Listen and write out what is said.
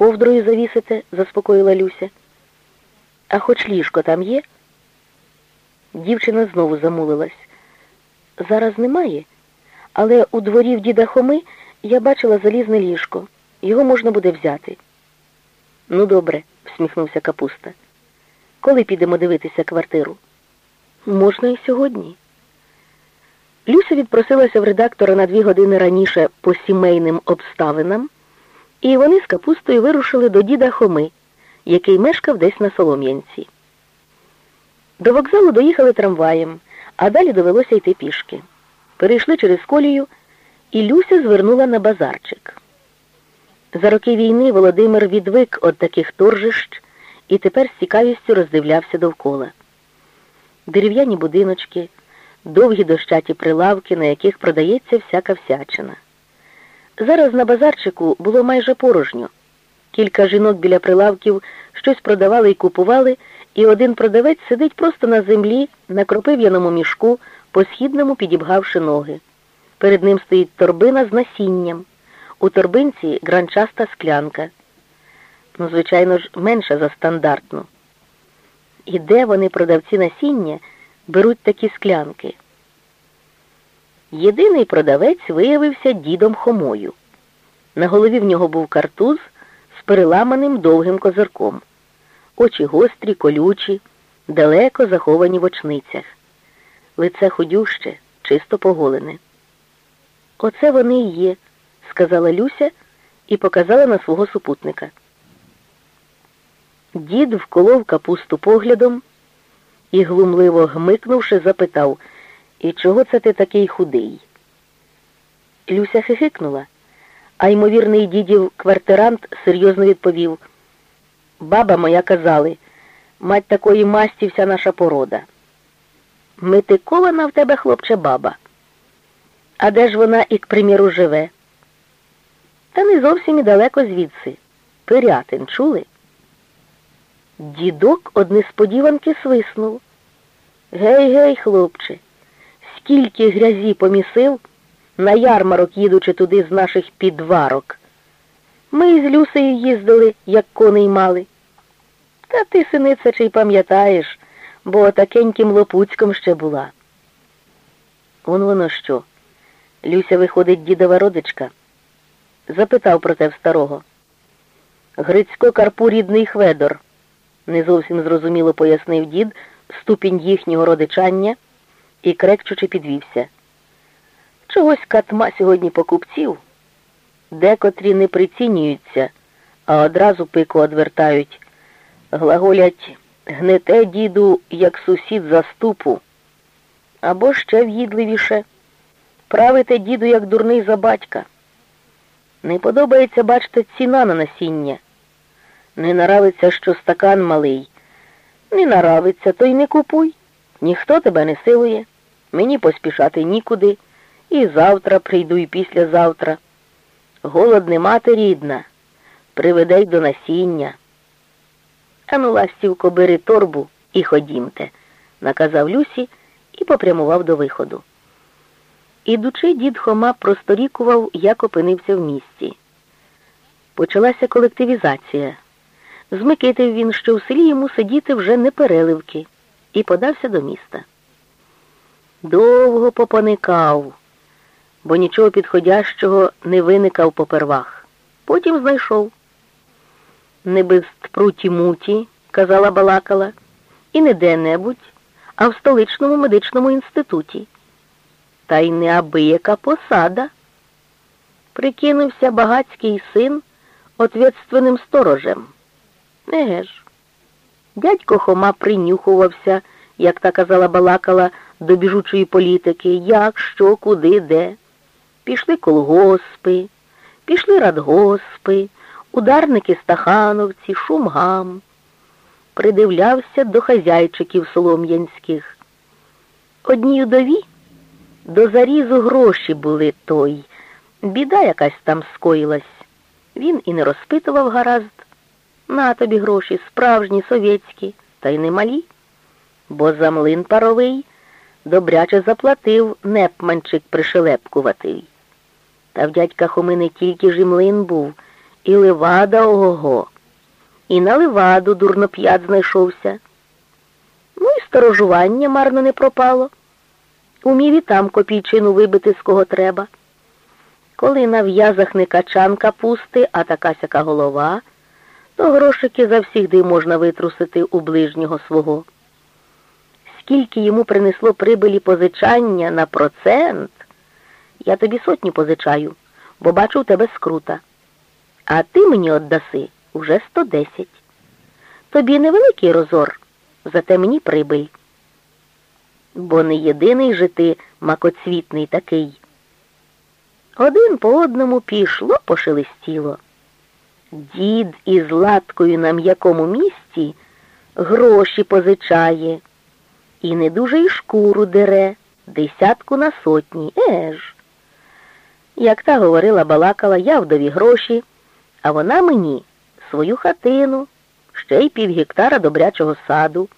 ковдрою завісите, заспокоїла Люся. А хоч ліжко там є? Дівчина знову замулилась. Зараз немає, але у дворі в діда Хоми я бачила залізне ліжко. Його можна буде взяти. Ну, добре, всміхнувся капуста. Коли підемо дивитися квартиру? Можна і сьогодні. Люся відпросилася в редактора на дві години раніше по сімейним обставинам, і вони з капустою вирушили до діда Хоми, який мешкав десь на Солом'янці. До вокзалу доїхали трамваєм, а далі довелося йти пішки. Перейшли через колію, і Люся звернула на базарчик. За роки війни Володимир відвик від таких торжищ і тепер з цікавістю роздивлявся довкола. Дерев'яні будиночки, довгі дощаті прилавки, на яких продається всяка всячина. Зараз на базарчику було майже порожньо. Кілька жінок біля прилавків щось продавали і купували, і один продавець сидить просто на землі, на кропив'яному мішку, по східному підібгавши ноги. Перед ним стоїть торбина з насінням. У торбинці гранчаста склянка. Ну, звичайно ж, менша за стандартну. І де вони, продавці насіння, беруть такі склянки? Єдиний продавець виявився дідом Хомою. На голові в нього був картуз з переламаним довгим козирком. Очі гострі, колючі, далеко заховані в очницях. Лице ходюще, чисто поголене. Оце вони і є, сказала Люся і показала на свого супутника. Дід вколов капусту поглядом і, глумливо гмикнувши, запитав, і чого це ти такий худий? Люся хихикнула, а ймовірний дідів квартирант серйозно відповів Баба моя казали, мать такої масті вся наша порода. Митикована в тебе, хлопче, баба. А де ж вона, і, к приміру, живе? Та не зовсім і далеко звідси. Пирятин, чули? Дідок од несподіванки свиснув. Гей, гей, хлопче, скільки грязі помісив, на ярмарок їдучи туди з наших підварок. Ми із Люсею їздили, як коней мали. Та ти, синиця, чи й пам'ятаєш, бо такеньким лопуцьком ще була. Он воно що? Люся виходить дідова родичка. Запитав про те в старого. Грицько Карпу рідний Хведор, не зовсім зрозуміло пояснив дід ступінь їхнього родичання і крекчучи підвівся. Чогось катма сьогодні покупців, декотрі не прицінюються, а одразу пику одвертають. Глаголять гнете, діду, як сусід за ступу. Або ще в'їдливіше. Правите, діду, як дурний за батька. Не подобається, бачите, ціна на насіння. Не наравиться, що стакан малий. Не наравиться, то й не купуй. Ніхто тебе не силує. Мені поспішати нікуди. І завтра прийду, і післязавтра. Голод не мати рідна. Приведай до насіння. Ану, ластівко, бери торбу і ходімте, наказав Люсі і попрямував до виходу. Ідучи, дід Хома просторікував, як опинився в місті. Почалася колективізація. Змикитив він, що в селі йому сидіти вже не переливки, і подався до міста. Довго попоникав, бо нічого підходящого не виникав попервах. Потім знайшов. Не без пруті муті, казала балакала, і не де-небудь, а в столичному медичному інституті. Та й неабияка посада. Прикинувся багацький син ответственним сторожем. Еге ж. Дядько Хома принюхувався, як та казала балакала, до біжучої політики, як, що, куди, де. Пішли колгоспи, пішли радгоспи, ударники стахановці, шумгам. Придивлявся до хазяйчиків солом'янських. Одній удові до зарізу гроші були той. Біда якась там скоїлась. Він і не розпитував гаразд. На тобі гроші, справжні, совєтські, та й не малі. Бо за млин паровий добряче заплатив непманчик пришелепкуватий. Та в дядька Хоми не тільки ж і млин був, І левада ого-го. І на леваду дурноп'ят знайшовся. Ну і сторожування марно не пропало. Умів і там копійчину вибити з кого треба. Коли на в'язах не качан капусти, а така сяка голова, то грошики завсігди можна витрусити у ближнього свого. Скільки йому принесло прибилі позичання на процент, я тобі сотню позичаю, бо бачу у тебе скрута. А ти мені отдаси вже 110. Тобі невеликий розор, зате мені прибиль. Бо не єдиний же ти макоцвітний такий. Один по одному пішло пошелестіло. Дід із латкою на м'якому місці гроші позичає. І не дуже й шкуру дере, десятку на сотні, еж. Як та говорила, балакала, я вдові гроші, а вона мені свою хатину, ще й пів гектара добрячого саду.